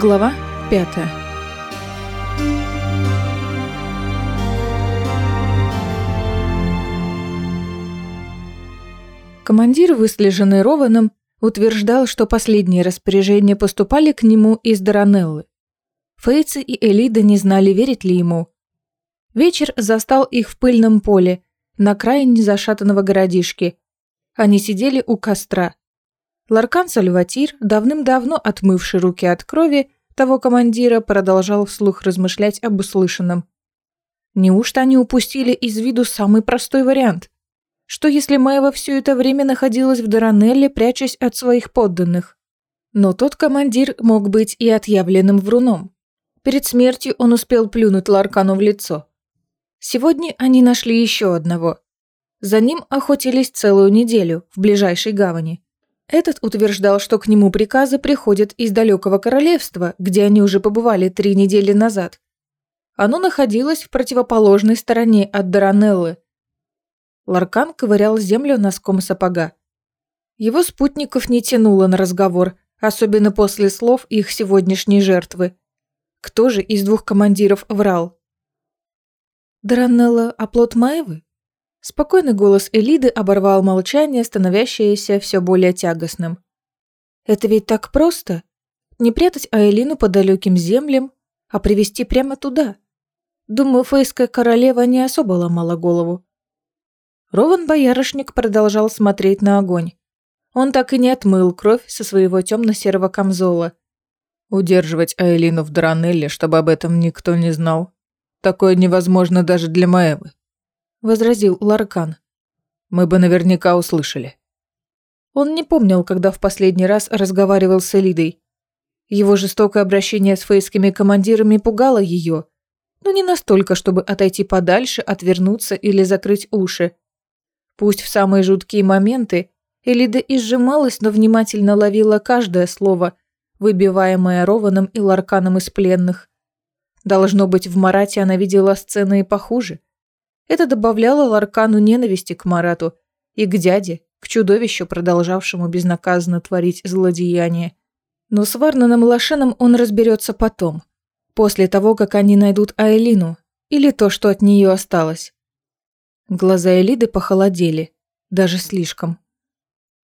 Глава пятая. Командир, выслеженный Рованом, утверждал, что последние распоряжения поступали к нему из Даранеллы. Фейцы и Элида не знали, верить ли ему. Вечер застал их в пыльном поле, на крайне зашатанного городишки. Они сидели у костра. Ларкан Сальватир, давным-давно отмывший руки от крови, того командира продолжал вслух размышлять об услышанном. Неужто они упустили из виду самый простой вариант? Что если Маева все это время находилась в Даранелле, прячась от своих подданных? Но тот командир мог быть и отъявленным вруном. Перед смертью он успел плюнуть Ларкану в лицо. Сегодня они нашли еще одного. За ним охотились целую неделю в ближайшей гавани. Этот утверждал, что к нему приказы приходят из далекого королевства, где они уже побывали три недели назад. Оно находилось в противоположной стороне от Даранеллы. Ларкан ковырял землю носком сапога. Его спутников не тянуло на разговор, особенно после слов их сегодняшней жертвы. Кто же из двух командиров врал? Даранелла – оплот Маевы? Спокойный голос Элиды оборвал молчание, становящееся все более тягостным. «Это ведь так просто. Не прятать Аэлину по далеким землям, а привести прямо туда. Думаю, фейская королева не особо ломала голову». Рован Боярышник продолжал смотреть на огонь. Он так и не отмыл кровь со своего темно-серого камзола. Удерживать Аэлину в Дранелле, чтобы об этом никто не знал. Такое невозможно даже для Маэвы возразил Ларкан. Мы бы наверняка услышали. Он не помнил, когда в последний раз разговаривал с Элидой. Его жестокое обращение с фейскими командирами пугало ее, но не настолько, чтобы отойти подальше, отвернуться или закрыть уши. Пусть в самые жуткие моменты Элида и сжималась, но внимательно ловила каждое слово, выбиваемое Рованом и Ларканом из пленных. Должно быть, в Марате она видела сцены и похуже. Это добавляло Ларкану ненависти к Марату и к дяде, к чудовищу, продолжавшему безнаказанно творить злодеяния. Но с Варнаном Лошеном он разберется потом, после того, как они найдут Айлину, или то, что от нее осталось. Глаза Элиды похолодели, даже слишком.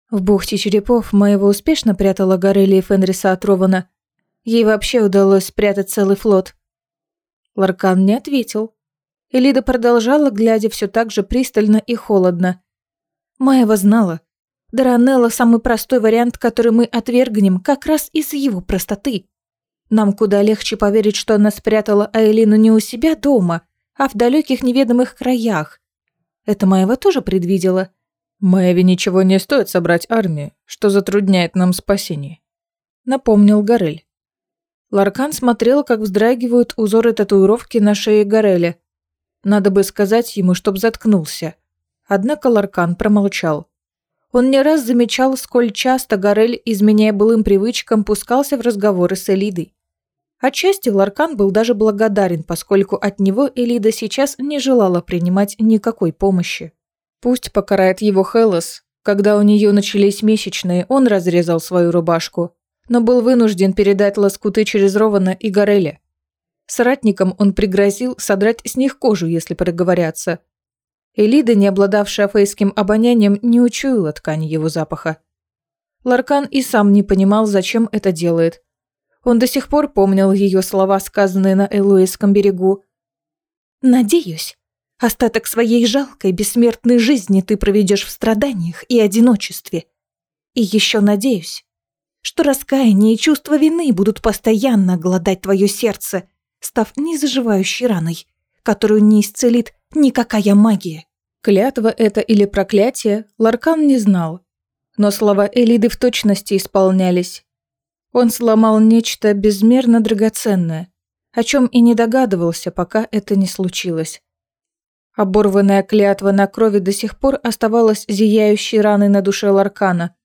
В бухте черепов моего успешно прятала Горелли и Фенриса от Рована. Ей вообще удалось спрятать целый флот. Ларкан не ответил, Элида продолжала, глядя все так же пристально и холодно. Маева знала. Даранелла – самый простой вариант, который мы отвергнем как раз из его простоты. Нам куда легче поверить, что она спрятала Айлину не у себя дома, а в далеких неведомых краях. Это Маева тоже предвидела. Маеве ничего не стоит собрать армию, что затрудняет нам спасение. Напомнил Горель. Ларкан смотрел, как вздрагивают узоры татуировки на шее Гореля. Надо бы сказать ему, чтоб заткнулся. Однако Ларкан промолчал. Он не раз замечал, сколь часто Горель, изменяя былым привычкам, пускался в разговоры с Элидой. Отчасти Ларкан был даже благодарен, поскольку от него Элида сейчас не желала принимать никакой помощи. Пусть покарает его Хелос. Когда у нее начались месячные, он разрезал свою рубашку, но был вынужден передать лоскуты через Рована и Гореля. Соратникам он пригрозил содрать с них кожу, если проговорятся. Элида, не обладавшая фейским обонянием, не учуяла ткани его запаха. Ларкан и сам не понимал, зачем это делает. Он до сих пор помнил ее слова, сказанные на Элуэйском берегу. «Надеюсь, остаток своей жалкой бессмертной жизни ты проведешь в страданиях и одиночестве. И еще надеюсь, что раскаяние и чувство вины будут постоянно гладать твое сердце, став незаживающей раной, которую не исцелит никакая магия. Клятва это или проклятие, Ларкан не знал. Но слова Элиды в точности исполнялись. Он сломал нечто безмерно драгоценное, о чем и не догадывался, пока это не случилось. Оборванная клятва на крови до сих пор оставалась зияющей раной на душе Ларкана,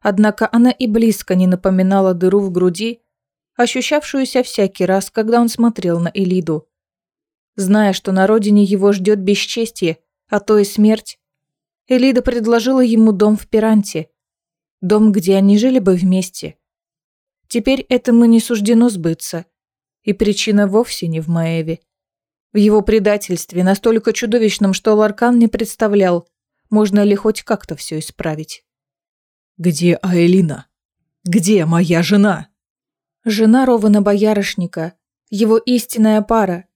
однако она и близко не напоминала дыру в груди, ощущавшуюся всякий раз, когда он смотрел на Элиду. Зная, что на родине его ждет бесчестие, а то и смерть, Элида предложила ему дом в Пиранте. Дом, где они жили бы вместе. Теперь этому не суждено сбыться. И причина вовсе не в Маеве. В его предательстве настолько чудовищном, что Ларкан не представлял, можно ли хоть как-то все исправить. «Где Аэлина? Где моя жена?» Жена Рована Боярышника, его истинная пара.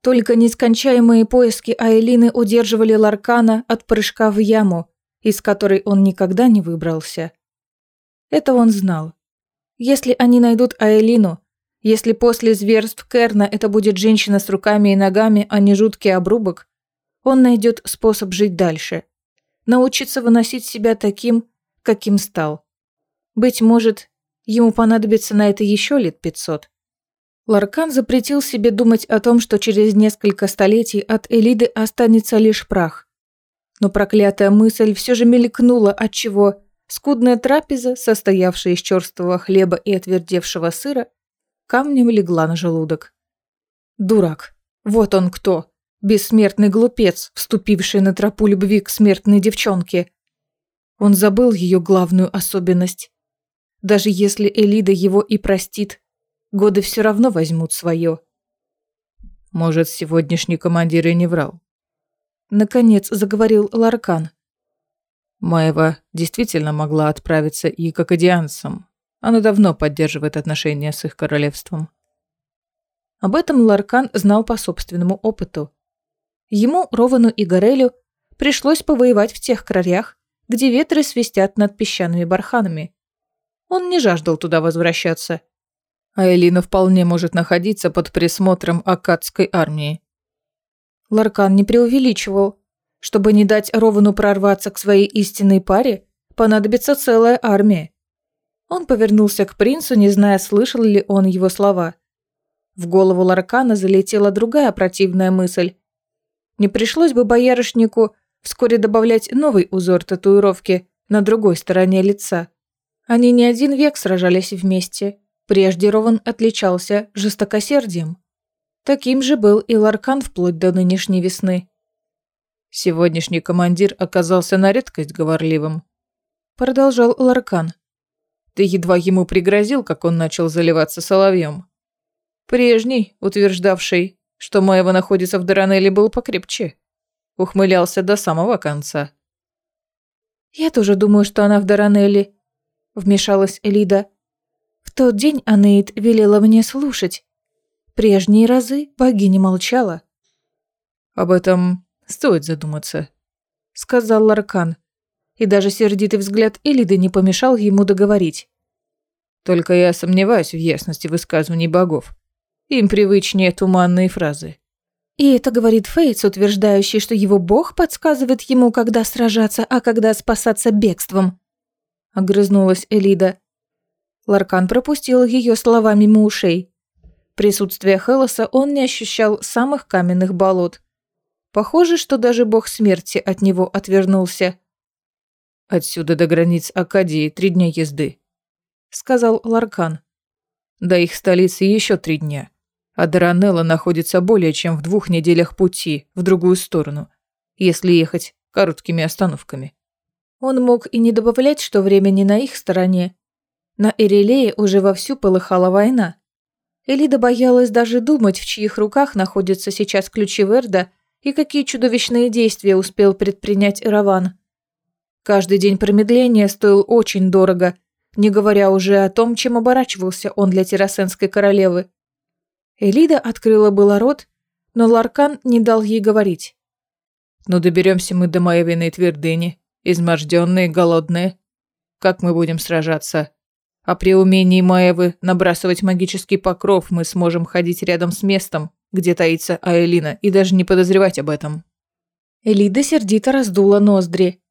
Только нескончаемые поиски Аэлины удерживали Ларкана от прыжка в яму, из которой он никогда не выбрался. Это он знал. Если они найдут Аэлину, если после зверств Керна это будет женщина с руками и ногами, а не жуткий обрубок, он найдет способ жить дальше. Научиться выносить себя таким, каким стал. Быть может, ему понадобится на это еще лет пятьсот. Ларкан запретил себе думать о том, что через несколько столетий от Элиды останется лишь прах. Но проклятая мысль все же мелькнула, отчего скудная трапеза, состоявшая из черствого хлеба и отвердевшего сыра, камнем легла на желудок. Дурак. Вот он кто. Бессмертный глупец, вступивший на тропу любви к смертной девчонке. Он забыл ее главную особенность. Даже если Элида его и простит, годы все равно возьмут свое. Может, сегодняшний командир и не врал. Наконец заговорил Ларкан. Маева действительно могла отправиться и к акадианцам, она давно поддерживает отношения с их королевством. Об этом Ларкан знал по собственному опыту. Ему, Ровану и Горелю пришлось повоевать в тех краях, где ветры свистят над песчаными барханами. Он не жаждал туда возвращаться. А Элина вполне может находиться под присмотром Акадской армии. Ларкан не преувеличивал. Чтобы не дать Ровану прорваться к своей истинной паре, понадобится целая армия. Он повернулся к принцу, не зная, слышал ли он его слова. В голову Ларкана залетела другая противная мысль. Не пришлось бы боярышнику вскоре добавлять новый узор татуировки на другой стороне лица. Они не один век сражались вместе. Прежде Рован отличался жестокосердием. Таким же был и Ларкан вплоть до нынешней весны. Сегодняшний командир оказался на редкость говорливым. Продолжал Ларкан. Ты едва ему пригрозил, как он начал заливаться соловьем. Прежний, утверждавший, что Маева находится в Даранелле, был покрепче. Ухмылялся до самого конца. «Я тоже думаю, что она в Даранелле», — вмешалась Элида. «В тот день Анеид велела мне слушать. Прежние разы богиня молчала». «Об этом стоит задуматься», — сказал Ларкан и даже сердитый взгляд Элиды не помешал ему договорить. «Только я сомневаюсь в ясности высказываний богов. Им привычнее туманные фразы». И это говорит Фейтс, утверждающий, что его бог подсказывает ему, когда сражаться, а когда спасаться бегством. Огрызнулась Элида. Ларкан пропустил ее слова мимо ушей. Присутствие Хелоса он не ощущал самых каменных болот. Похоже, что даже бог смерти от него отвернулся. Отсюда до границ Акадии три дня езды», — сказал Ларкан. «До их столицы еще три дня, а Даранелла находится более чем в двух неделях пути в другую сторону, если ехать короткими остановками». Он мог и не добавлять, что время не на их стороне. На Эрелее уже вовсю полыхала война. Элида боялась даже думать, в чьих руках находятся сейчас ключи Верда и какие чудовищные действия успел предпринять Ираван. Каждый день промедления стоил очень дорого, не говоря уже о том, чем оборачивался он для террасенской королевы. Элида открыла было рот, но Ларкан не дал ей говорить. «Ну доберемся мы до Маевиной твердыни, изможденные, голодные. Как мы будем сражаться? А при умении Маевы набрасывать магический покров мы сможем ходить рядом с местом, где таится Аэлина, и даже не подозревать об этом». Элида сердито раздула ноздри.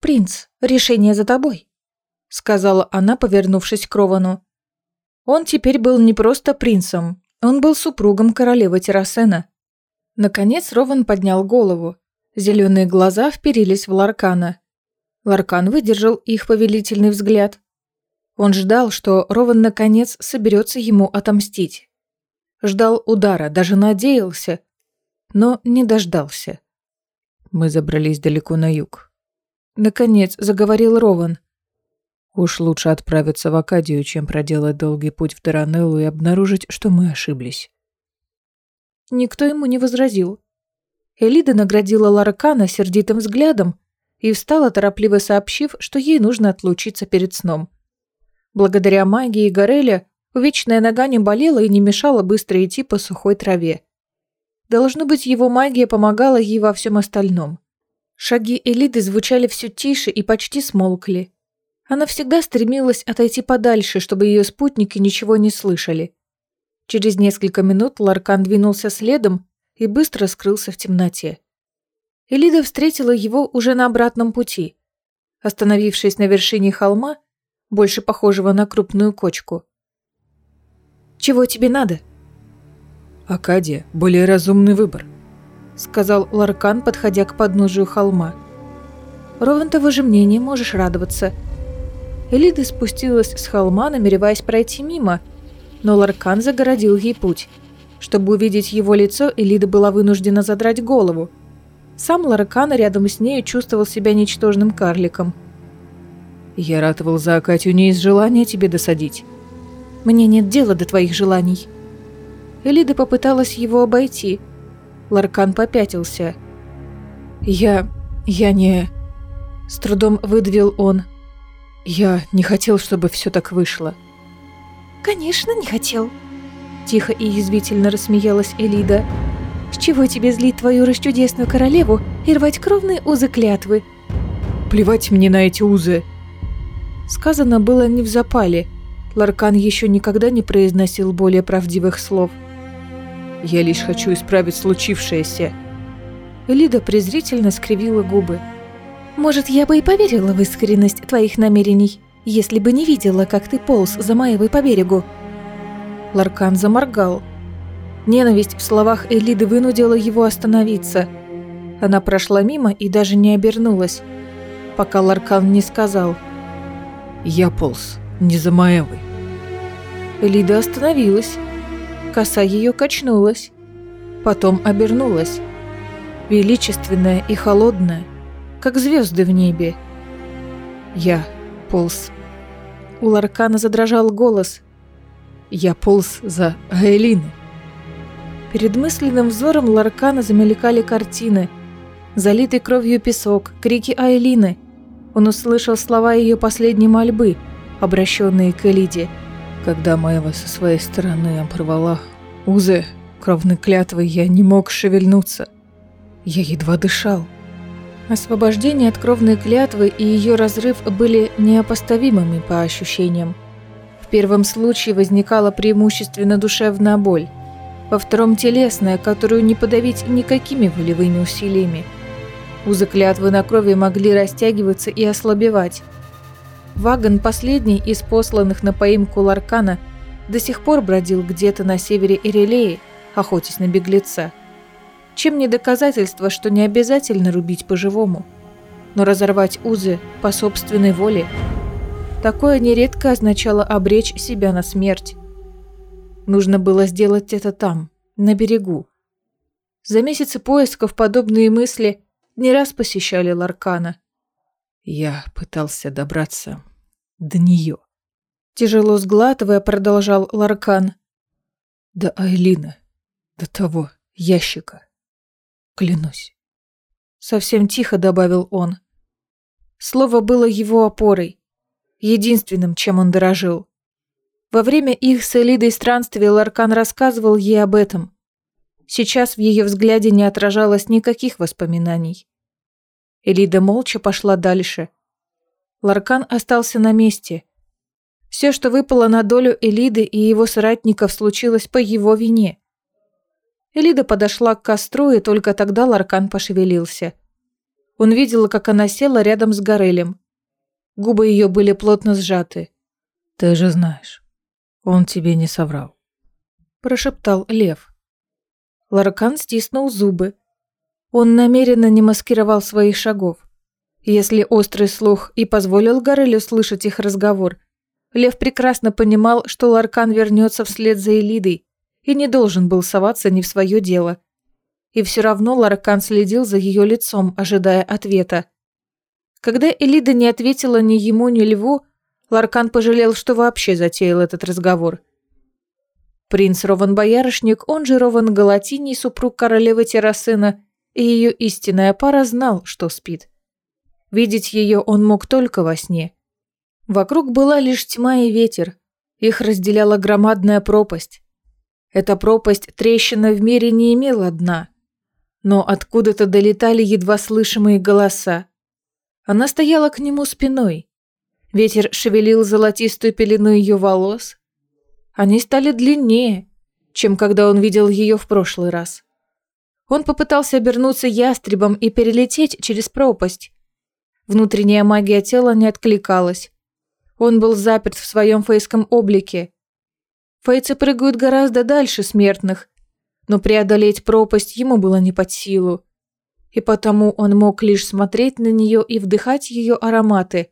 «Принц, решение за тобой», — сказала она, повернувшись к Ровану. Он теперь был не просто принцем, он был супругом королевы Террасена. Наконец Рован поднял голову. Зеленые глаза вперились в Ларкана. Ларкан выдержал их повелительный взгляд. Он ждал, что Рован наконец соберется ему отомстить. Ждал удара, даже надеялся, но не дождался. Мы забрались далеко на юг, Наконец заговорил Рован. Уж лучше отправиться в Акадию, чем проделать долгий путь в Таранеллу и обнаружить, что мы ошиблись. Никто ему не возразил. Элида наградила Ларкана сердитым взглядом и встала, торопливо сообщив, что ей нужно отлучиться перед сном. Благодаря магии Гореля увечная нога не болела и не мешала быстро идти по сухой траве. Должно быть, его магия помогала ей во всем остальном. Шаги Элиды звучали все тише и почти смолкли. Она всегда стремилась отойти подальше, чтобы ее спутники ничего не слышали. Через несколько минут Ларкан двинулся следом и быстро скрылся в темноте. Элида встретила его уже на обратном пути. Остановившись на вершине холма, больше похожего на крупную кочку. «Чего тебе надо?» «Акадия – более разумный выбор», – сказал Ларкан, подходя к подножию холма. «Ровно того же мнения можешь радоваться». Элида спустилась с холма, намереваясь пройти мимо, но Ларкан загородил ей путь. Чтобы увидеть его лицо, Элида была вынуждена задрать голову. Сам Ларкан рядом с нею чувствовал себя ничтожным карликом. «Я ратовал за Акатью не из желания тебе досадить». «Мне нет дела до твоих желаний». Элида попыталась его обойти. Ларкан попятился. «Я... я не...» С трудом выдавил он. «Я не хотел, чтобы все так вышло». «Конечно, не хотел», – тихо и язвительно рассмеялась Элида. «С чего тебе злить твою расчудесную королеву и рвать кровные узы клятвы?» «Плевать мне на эти узы!» Сказано было не в запале. Ларкан еще никогда не произносил более правдивых слов. «Я лишь хочу исправить случившееся». Элида презрительно скривила губы. «Может, я бы и поверила в искренность твоих намерений, если бы не видела, как ты полз за Маевой по берегу». Ларкан заморгал. Ненависть в словах Элиды вынудила его остановиться. Она прошла мимо и даже не обернулась, пока Ларкан не сказал – я полз, не за Маевой. Лида остановилась. Коса ее качнулась. Потом обернулась. Величественная и холодная, как звезды в небе. Я полз. У Ларкана задрожал голос. Я полз за Айлины. Перед мысленным взором Ларкана замелькали картины. Залитый кровью песок, крики Айлины – он услышал слова ее последней мольбы, обращенные к Элиде. Когда Маева со своей стороны оборвала узы кровной клятвы, я не мог шевельнуться. Я едва дышал. Освобождение от кровной клятвы и ее разрыв были неопоставимыми по ощущениям. В первом случае возникала преимущественно душевная боль, во втором – телесная, которую не подавить никакими волевыми усилиями – Узы клятвы на крови могли растягиваться и ослабевать. Вагон, последний из посланных на поимку Ларкана, до сих пор бродил где-то на севере Ирелеи, охотясь на беглеца. Чем не доказательство, что не обязательно рубить по-живому, но разорвать узы по собственной воле. Такое нередко означало обречь себя на смерть. Нужно было сделать это там, на берегу. За месяцы поисков подобные мысли не раз посещали Ларкана. Я пытался добраться до нее. Тяжело сглатывая, продолжал Ларкан. До Айлина, до того ящика. Клянусь. Совсем тихо добавил он. Слово было его опорой, единственным, чем он дорожил. Во время их с Элидой странствия Ларкан рассказывал ей об этом. Сейчас в ее взгляде не отражалось никаких воспоминаний. Элида молча пошла дальше. Ларкан остался на месте. Все, что выпало на долю Элиды и его соратников, случилось по его вине. Элида подошла к костру, и только тогда Ларкан пошевелился. Он видел, как она села рядом с Горелем. Губы ее были плотно сжаты. «Ты же знаешь, он тебе не соврал», – прошептал Лев. Ларкан стиснул зубы. Он намеренно не маскировал своих шагов. Если острый слух и позволил Горелю слышать их разговор, Лев прекрасно понимал, что Ларкан вернется вслед за Элидой и не должен был соваться не в свое дело. И все равно Ларкан следил за ее лицом, ожидая ответа. Когда Элида не ответила ни ему, ни Льву, Ларкан пожалел, что вообще затеял этот разговор. Принц Рован Боярышник, он же Рован Галатиний, супруг королевы Террасена, и ее истинная пара знал, что спит. Видеть ее он мог только во сне. Вокруг была лишь тьма и ветер. Их разделяла громадная пропасть. Эта пропасть трещина в мире не имела дна. Но откуда-то долетали едва слышимые голоса. Она стояла к нему спиной. Ветер шевелил золотистую пелену ее волос. Они стали длиннее, чем когда он видел ее в прошлый раз. Он попытался обернуться ястребом и перелететь через пропасть. Внутренняя магия тела не откликалась. Он был заперт в своем фейском облике. Фейцы прыгают гораздо дальше смертных, но преодолеть пропасть ему было не под силу. И потому он мог лишь смотреть на нее и вдыхать ее ароматы,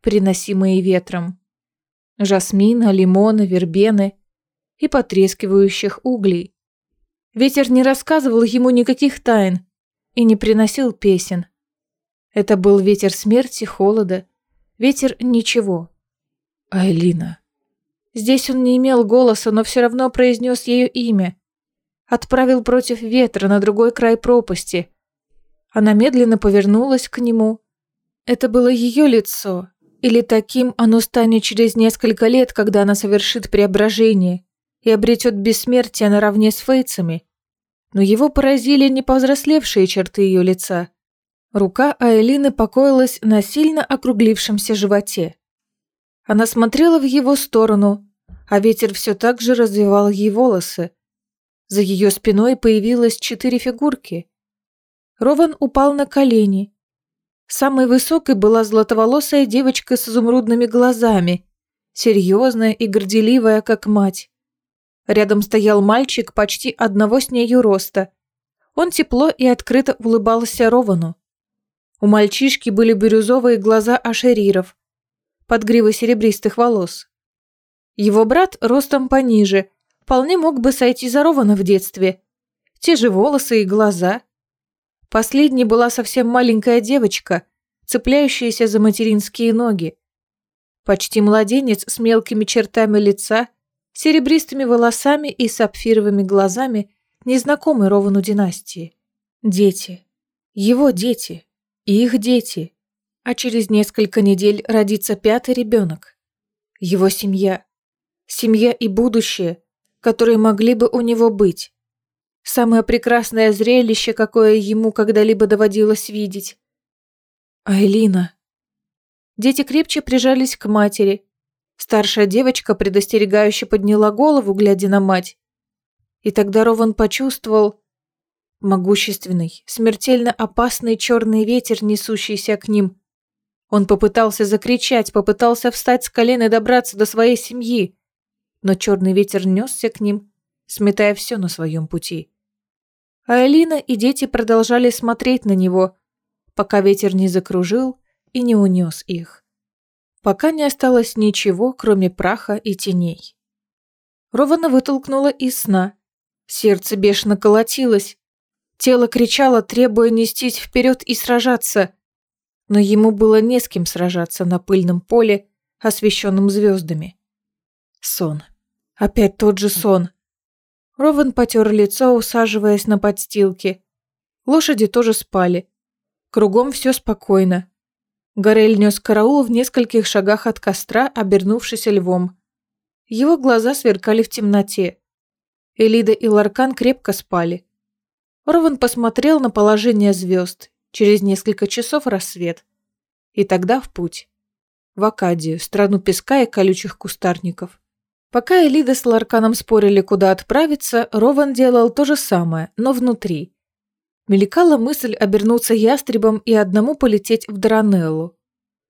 приносимые ветром. Жасмина, лимона, вербены и потрескивающих углей. Ветер не рассказывал ему никаких тайн и не приносил песен. Это был ветер смерти, холода, ветер ничего. Айлина. Здесь он не имел голоса, но все равно произнес ее имя. Отправил против ветра на другой край пропасти. Она медленно повернулась к нему. Это было ее лицо. Или таким оно станет через несколько лет, когда она совершит преображение и обретет бессмертие наравне с фейцами. Но его поразили не повзрослевшие черты ее лица. Рука Айлины покоилась на сильно округлившемся животе. Она смотрела в его сторону, а ветер все так же развивал ей волосы. За ее спиной появилось четыре фигурки. Рован упал на колени. Самой высокой была златоволосая девочка с изумрудными глазами, серьезная и горделивая, как мать. Рядом стоял мальчик почти одного с нею роста. Он тепло и открыто улыбался Ровану. У мальчишки были бирюзовые глаза ашериров, под гривой серебристых волос. Его брат ростом пониже, вполне мог бы сойти за Рована в детстве. Те же волосы и глаза. Последней была совсем маленькая девочка, цепляющаяся за материнские ноги. Почти младенец с мелкими чертами лица – серебристыми волосами и сапфировыми глазами, незнакомый Ровану династии. Дети. Его дети. Их дети. А через несколько недель родится пятый ребенок. Его семья. Семья и будущее, которые могли бы у него быть. Самое прекрасное зрелище, какое ему когда-либо доводилось видеть. Айлина. Дети крепче прижались к матери, Старшая девочка предостерегающе подняла голову, глядя на мать. И тогда Рован почувствовал могущественный, смертельно опасный черный ветер, несущийся к ним. Он попытался закричать, попытался встать с колен и добраться до своей семьи, но черный ветер несся к ним, сметая все на своем пути. А Элина и дети продолжали смотреть на него, пока ветер не закружил и не унес их пока не осталось ничего, кроме праха и теней. Рована вытолкнула из сна. Сердце бешено колотилось. Тело кричало, требуя нестись вперед и сражаться. Но ему было не с кем сражаться на пыльном поле, освещенном звездами. Сон. Опять тот же сон. Рован потер лицо, усаживаясь на подстилке. Лошади тоже спали. Кругом все спокойно. Горель нес караул в нескольких шагах от костра, обернувшись львом. Его глаза сверкали в темноте. Элида и Ларкан крепко спали. Орван посмотрел на положение звезд. Через несколько часов рассвет. И тогда в путь. В Акадию, страну песка и колючих кустарников. Пока Элида с Ларканом спорили, куда отправиться, Рован делал то же самое, но внутри. Мелькала мысль обернуться ястребом и одному полететь в Дранеллу.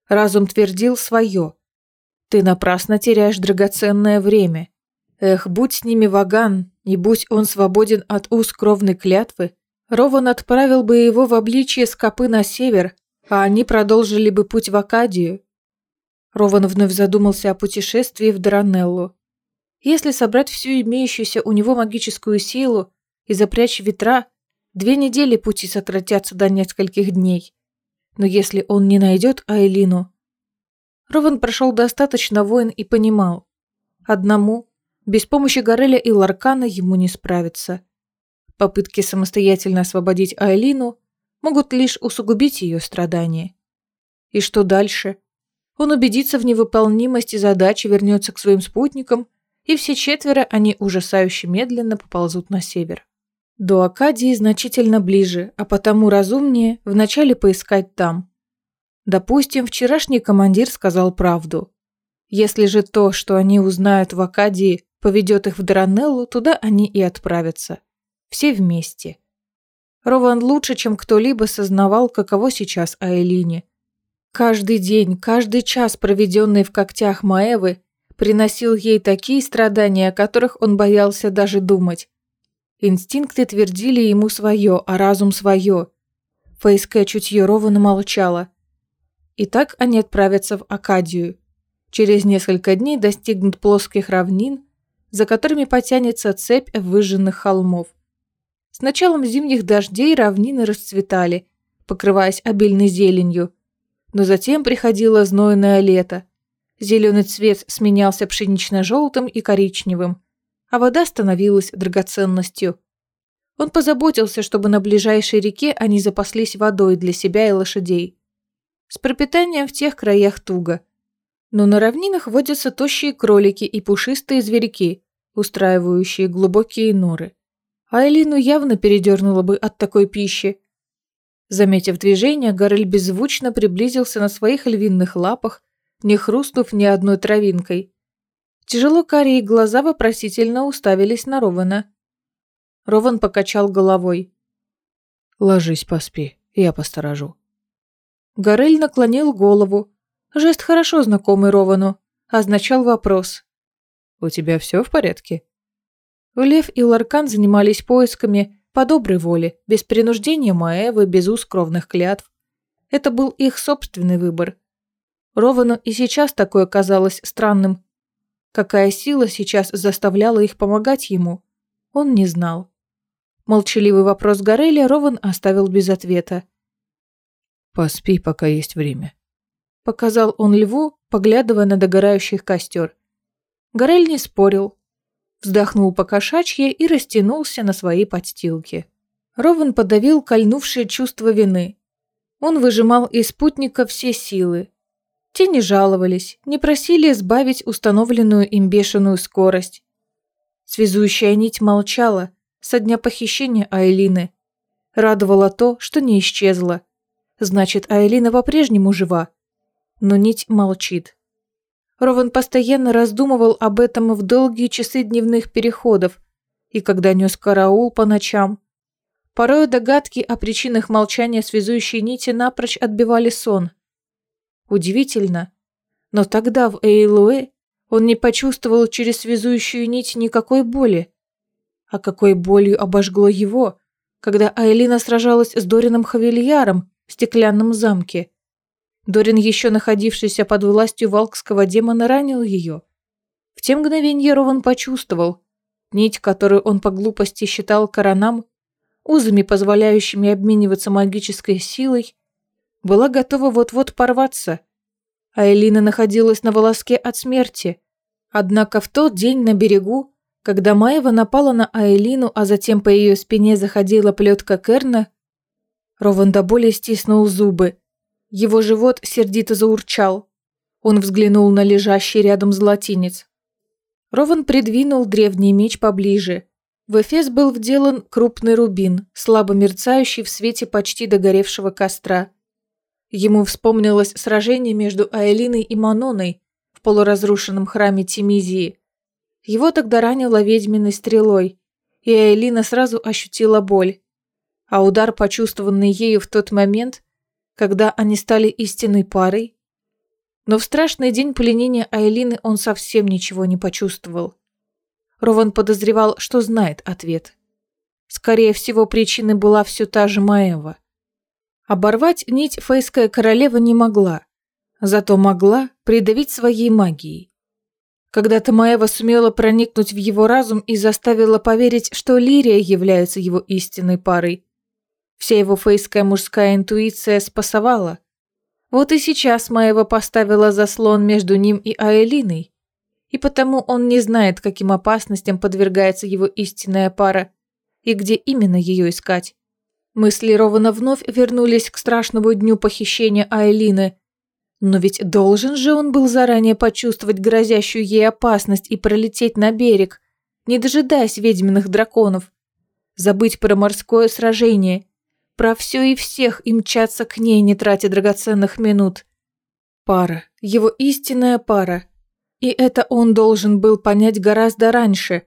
Разум твердил свое. Ты напрасно теряешь драгоценное время. Эх, будь с ними Ваган, и будь он свободен от уз кровной клятвы, Рован отправил бы его в обличье скопы на север, а они продолжили бы путь в Акадию. Рован вновь задумался о путешествии в Дранеллу. Если собрать всю имеющуюся у него магическую силу и запрячь ветра, Две недели пути сократятся до нескольких дней. Но если он не найдет Айлину... Рован прошел достаточно войн и понимал. Одному, без помощи Гореля и Ларкана ему не справиться. Попытки самостоятельно освободить Айлину могут лишь усугубить ее страдания. И что дальше? Он убедится в невыполнимости задачи, вернется к своим спутникам, и все четверо они ужасающе медленно поползут на север. До Акадии значительно ближе, а потому разумнее вначале поискать там. Допустим, вчерашний командир сказал правду. Если же то, что они узнают в Акадии, поведет их в Дранеллу, туда они и отправятся. Все вместе. Рован лучше, чем кто-либо сознавал, каково сейчас Айлине. Каждый день, каждый час, проведенный в когтях Маэвы, приносил ей такие страдания, о которых он боялся даже думать. Инстинкты твердили ему свое, а разум свое. Фейское чутье ровно молчало. И так они отправятся в Акадию. Через несколько дней достигнут плоских равнин, за которыми потянется цепь выжженных холмов. С началом зимних дождей равнины расцветали, покрываясь обильной зеленью, но затем приходило знойное лето. Зеленый цвет сменялся пшенично-желтым и коричневым, а вода становилась драгоценностью. Он позаботился, чтобы на ближайшей реке они запаслись водой для себя и лошадей. С пропитанием в тех краях туго. Но на равнинах водятся тощие кролики и пушистые зверьки, устраивающие глубокие норы. Айлину явно передернуло бы от такой пищи, Заметив движение, Горель беззвучно приблизился на своих львиных лапах, не хрустнув ни одной травинкой. Тяжело карие глаза вопросительно уставились на Рована. Рован покачал головой. «Ложись, поспи, я посторожу». Горель наклонил голову. Жест хорошо знакомый Ровану. Означал вопрос. «У тебя все в порядке?» Лев и Ларкан занимались поисками, по доброй воле, без принуждения Маэвы, без уз кровных клятв. Это был их собственный выбор. Ровану и сейчас такое казалось странным. Какая сила сейчас заставляла их помогать ему, он не знал. Молчаливый вопрос Гореля Рован оставил без ответа. «Поспи, пока есть время», — показал он льву, поглядывая на догорающих костер. Горель не спорил, вздохнул по кошачье и растянулся на своей подстилке. Рован подавил кольнувшее чувство вины. Он выжимал из спутника все силы. Те не жаловались, не просили избавить установленную им бешеную скорость. Связующая нить молчала со дня похищения Айлины. Радовало то, что не исчезла. Значит, Айлина по-прежнему жива. Но нить молчит. Рован постоянно раздумывал об этом в долгие часы дневных переходов и когда нес караул по ночам. Порой догадки о причинах молчания связующей нити напрочь отбивали сон. Удивительно, но тогда в Эйлуэ он не почувствовал через связующую нить никакой боли. А какой болью обожгло его, когда Айлина сражалась с Дорином Хавильяром в стеклянном замке. Дорин, еще находившийся под властью валкского демона, ранил ее. В те мгновенья Рован почувствовал, нить, которую он по глупости считал коронам, узами, позволяющими обмениваться магической силой, была готова вот-вот порваться. А Элина находилась на волоске от смерти. Однако в тот день на берегу, когда Маева напала на Айлину, а затем по ее спине заходила плетка Керна, Рован до боли стиснул зубы. Его живот сердито заурчал. Он взглянул на лежащий рядом золотинец. Рован придвинул древний меч поближе. В эфес был вделан крупный рубин, слабо мерцающий в свете почти догоревшего костра. Ему вспомнилось сражение между Аэлиной и Маноной в полуразрушенном храме Тимизии. Его тогда ранило ведьминой стрелой, и Аэлина сразу ощутила боль. А удар, почувствованный ею в тот момент, когда они стали истинной парой. Но в страшный день пленения Айлины он совсем ничего не почувствовал. Рован подозревал, что знает ответ. Скорее всего, причиной была все та же Маева. Оборвать нить фейская королева не могла, зато могла придавить своей магией. Когда-то Маева сумела проникнуть в его разум и заставила поверить, что Лирия является его истинной парой, Вся его фейская мужская интуиция спасовала. Вот и сейчас Маева поставила заслон между ним и Аэлиной, и потому он не знает, каким опасностям подвергается его истинная пара и где именно ее искать. Мысли Рована вновь вернулись к страшному дню похищения Айлины. Но ведь должен же он был заранее почувствовать грозящую ей опасность и пролететь на берег, не дожидаясь ведьминых драконов. Забыть про морское сражение, про все и всех и мчаться к ней, не тратя драгоценных минут. Пара, его истинная пара. И это он должен был понять гораздо раньше.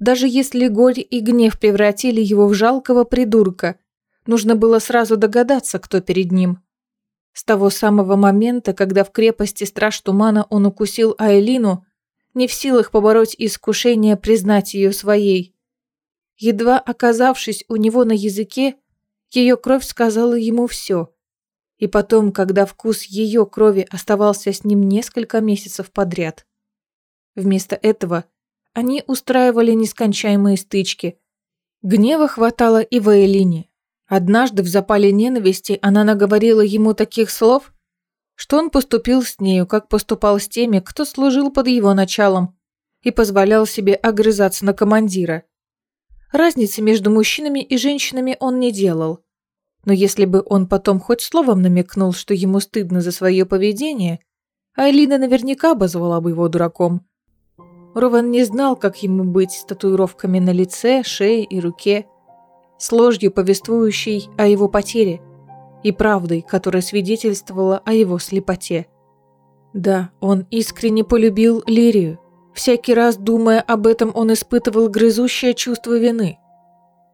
Даже если горе и гнев превратили его в жалкого придурка, нужно было сразу догадаться, кто перед ним. С того самого момента, когда в крепости Страж Тумана он укусил Айлину, не в силах побороть искушение признать ее своей. Едва оказавшись у него на языке, ее кровь сказала ему все. И потом, когда вкус ее крови оставался с ним несколько месяцев подряд. Вместо этого они устраивали нескончаемые стычки. Гнева хватало и в Элине. Однажды в запале ненависти она наговорила ему таких слов, что он поступил с нею, как поступал с теми, кто служил под его началом и позволял себе огрызаться на командира. Разницы между мужчинами и женщинами он не делал. Но если бы он потом хоть словом намекнул, что ему стыдно за свое поведение, Айлина наверняка обозвала бы его дураком. Рован не знал, как ему быть с татуировками на лице, шее и руке, с ложью, повествующей о его потере, и правдой, которая свидетельствовала о его слепоте. Да, он искренне полюбил Лирию. Всякий раз, думая об этом, он испытывал грызущее чувство вины.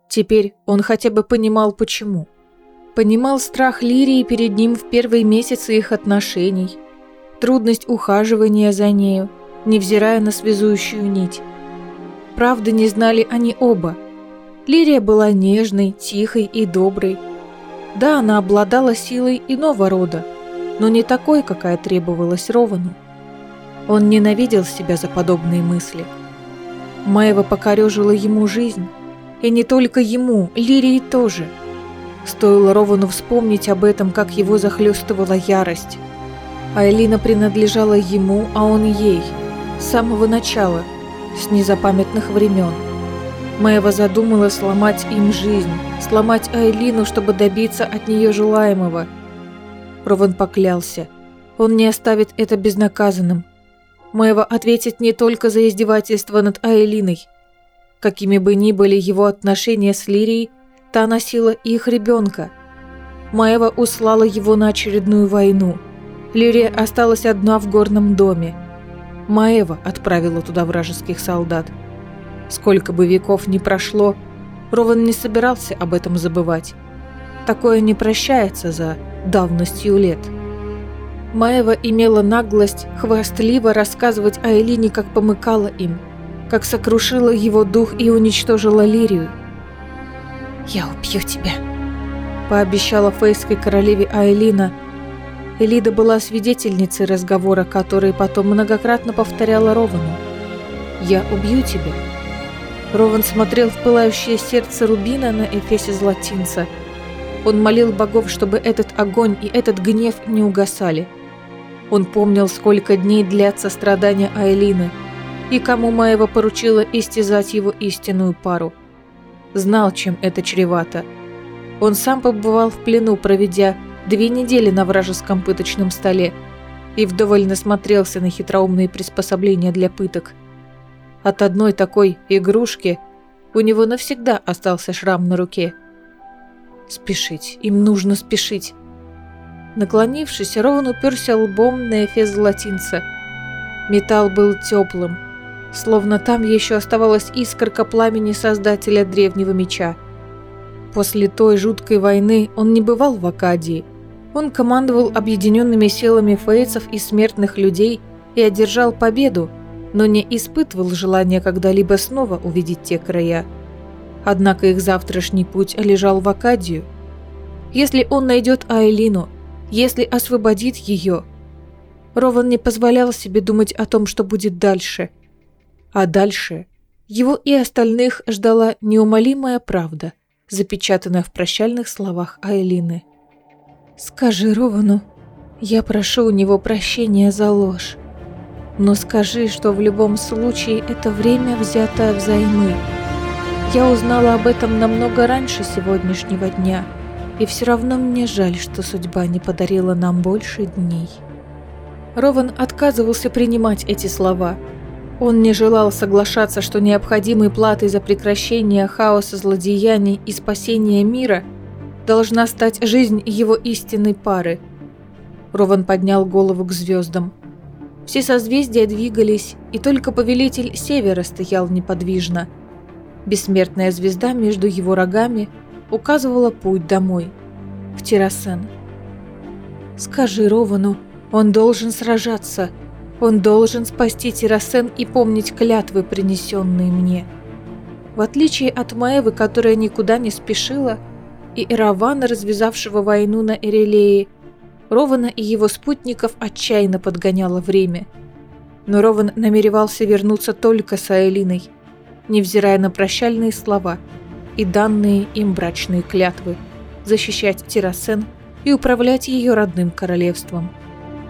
Теперь он хотя бы понимал, почему. Понимал страх Лирии перед ним в первые месяцы их отношений, трудность ухаживания за нею, невзирая на связующую нить. Правды не знали они оба. Лирия была нежной, тихой и доброй. Да, она обладала силой иного рода, но не такой, какая требовалась Ровану. Он ненавидел себя за подобные мысли. Маева покорежила ему жизнь. И не только ему, Лирии тоже. Стоило Ровану вспомнить об этом, как его захлестывала ярость. Айлина принадлежала ему, а он ей – с самого начала, с незапамятных времен. Мэва задумала сломать им жизнь, сломать Айлину, чтобы добиться от нее желаемого. Рован поклялся. Он не оставит это безнаказанным. Мэва ответит не только за издевательство над Айлиной. Какими бы ни были его отношения с Лирией, та носила их ребенка. Маева услала его на очередную войну. Лирия осталась одна в горном доме. Маева отправила туда вражеских солдат. Сколько бы веков ни прошло, Рован не собирался об этом забывать. Такое не прощается за давностью лет. Маева имела наглость хвастливо рассказывать о Элине, как помыкала им, как сокрушила его дух и уничтожила Лирию. «Я убью тебя», – пообещала фейской королеве Айлина – Элида была свидетельницей разговора, который потом многократно повторяла Ровану. «Я убью тебя». Рован смотрел в пылающее сердце Рубина на эфесе златинца. Он молил богов, чтобы этот огонь и этот гнев не угасали. Он помнил, сколько дней длятся страдания Айлины, и кому Маева поручила истязать его истинную пару. Знал, чем это чревато. Он сам побывал в плену, проведя две недели на вражеском пыточном столе и вдоволь насмотрелся на хитроумные приспособления для пыток. От одной такой игрушки у него навсегда остался шрам на руке. Спешить, им нужно спешить. Наклонившись, Роун уперся лбом на эфес латинца. Металл был теплым, словно там еще оставалась искорка пламени создателя древнего меча. После той жуткой войны он не бывал в Акадии – он командовал объединенными силами фейцев и смертных людей и одержал победу, но не испытывал желания когда-либо снова увидеть те края. Однако их завтрашний путь лежал в Акадию. Если он найдет Айлину, если освободит ее, Рован не позволял себе думать о том, что будет дальше. А дальше его и остальных ждала неумолимая правда, запечатанная в прощальных словах Айлины. «Скажи Ровану, Я прошу у него прощения за ложь. Но скажи, что в любом случае это время взято взаймы. Я узнала об этом намного раньше сегодняшнего дня, и все равно мне жаль, что судьба не подарила нам больше дней. Рован отказывался принимать эти слова. Он не желал соглашаться, что необходимой платой за прекращение хаоса злодеяний и спасение мира должна стать жизнь его истинной пары. Рован поднял голову к звездам – все созвездия двигались, и только повелитель Севера стоял неподвижно. Бессмертная звезда между его рогами указывала путь домой, в Террасен. «Скажи Ровану, он должен сражаться. Он должен спасти Террасен и помнить клятвы, принесенные мне». В отличие от Маевы, которая никуда не спешила, и Эравана, развязавшего войну на Эрелее, Рована и его спутников отчаянно подгоняло время. Но Рован намеревался вернуться только с Аэлиной, невзирая на прощальные слова и данные им брачные клятвы, защищать Террасен и управлять ее родным королевством.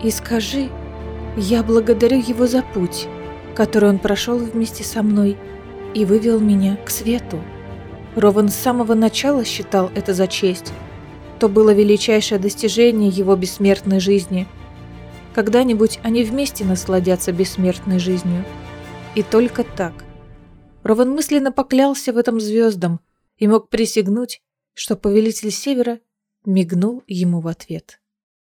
«И скажи, я благодарю его за путь, который он прошел вместе со мной и вывел меня к свету». Рован с самого начала считал это за честь, то было величайшее достижение его бессмертной жизни. Когда-нибудь они вместе насладятся бессмертной жизнью. И только так. Рован мысленно поклялся в этом звездам и мог присягнуть, что повелитель Севера мигнул ему в ответ.